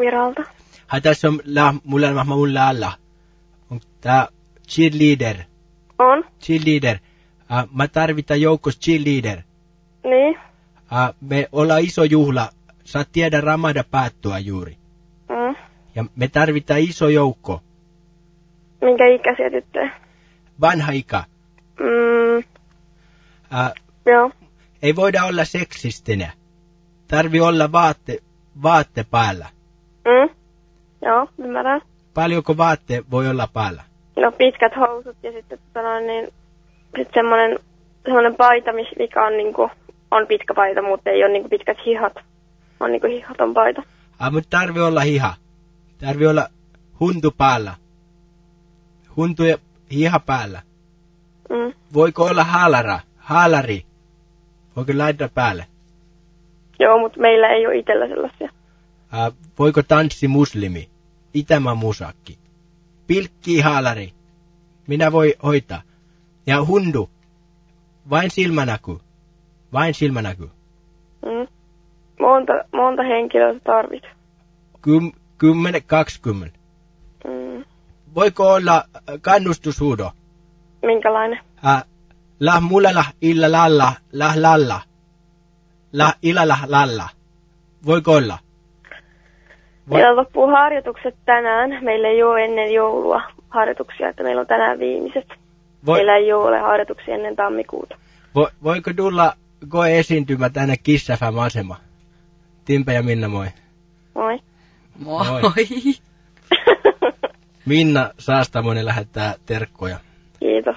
viralta. Hai tässä on la, mulla on mulla alla. On tää cheerleader. On? Cheerleader. Uh, mä tarvitaan joukossa cheerleader. Niin? Uh, me ollaan iso juhla. Sä tiedä Ramada päättyä juuri. Mm. Ja me tarvitaan iso joukko. Minkä ikäisiä tyttöjä? Vanha ikä. Mm, Uh, joo. ei voida olla seksistinä. Tarvi olla vaatte, vaatte päällä. Mm. Joo, ymmärrän. Paljonko vaatte voi olla päällä? No pitkät housut ja sitten tota noin, niin, sit semmonen, semmonen paita, mikä on niinku, on pitkä paita, mutta ei ole niinku pitkät hihat. On niinku hihaton paita. Ah, mutta tarvi olla hiha. Tarvi olla huntu päällä. Huntu ja hiha päällä. Mm. Voiko olla haalara? Haalari. Voiko laittaa päälle? Joo, mutta meillä ei ole itsellä sellaisia. Ah, voiko tanssi muslimi? Itämä musakki. Pilkki haalari. Minä voi hoitaa. Ja hundu. Vain silmänäky. Vain silmänäky. Mm. Monta, monta henkilöä sä tarvit. Kym, kymmenen, kaksikymmentä. Mm. Voiko olla kannustushuudo? Minkälainen? Äh, la mulala illa lalla, la lalla. La ilala lalla. Voiko olla? Voi- Meillä loppuu harjoitukset tänään. Meillä ei ole ennen joulua harjoituksia, että meillä on tänään viimeiset. Voi, Meillä ei ole harjoituksia ennen tammikuuta. vo, voiko tulla koe esiintymä tänne Kissafam asema? Timpe ja Minna moi. Moi. Moi. Moi. Minna Saastamoinen lähettää terkkoja. Kiitos.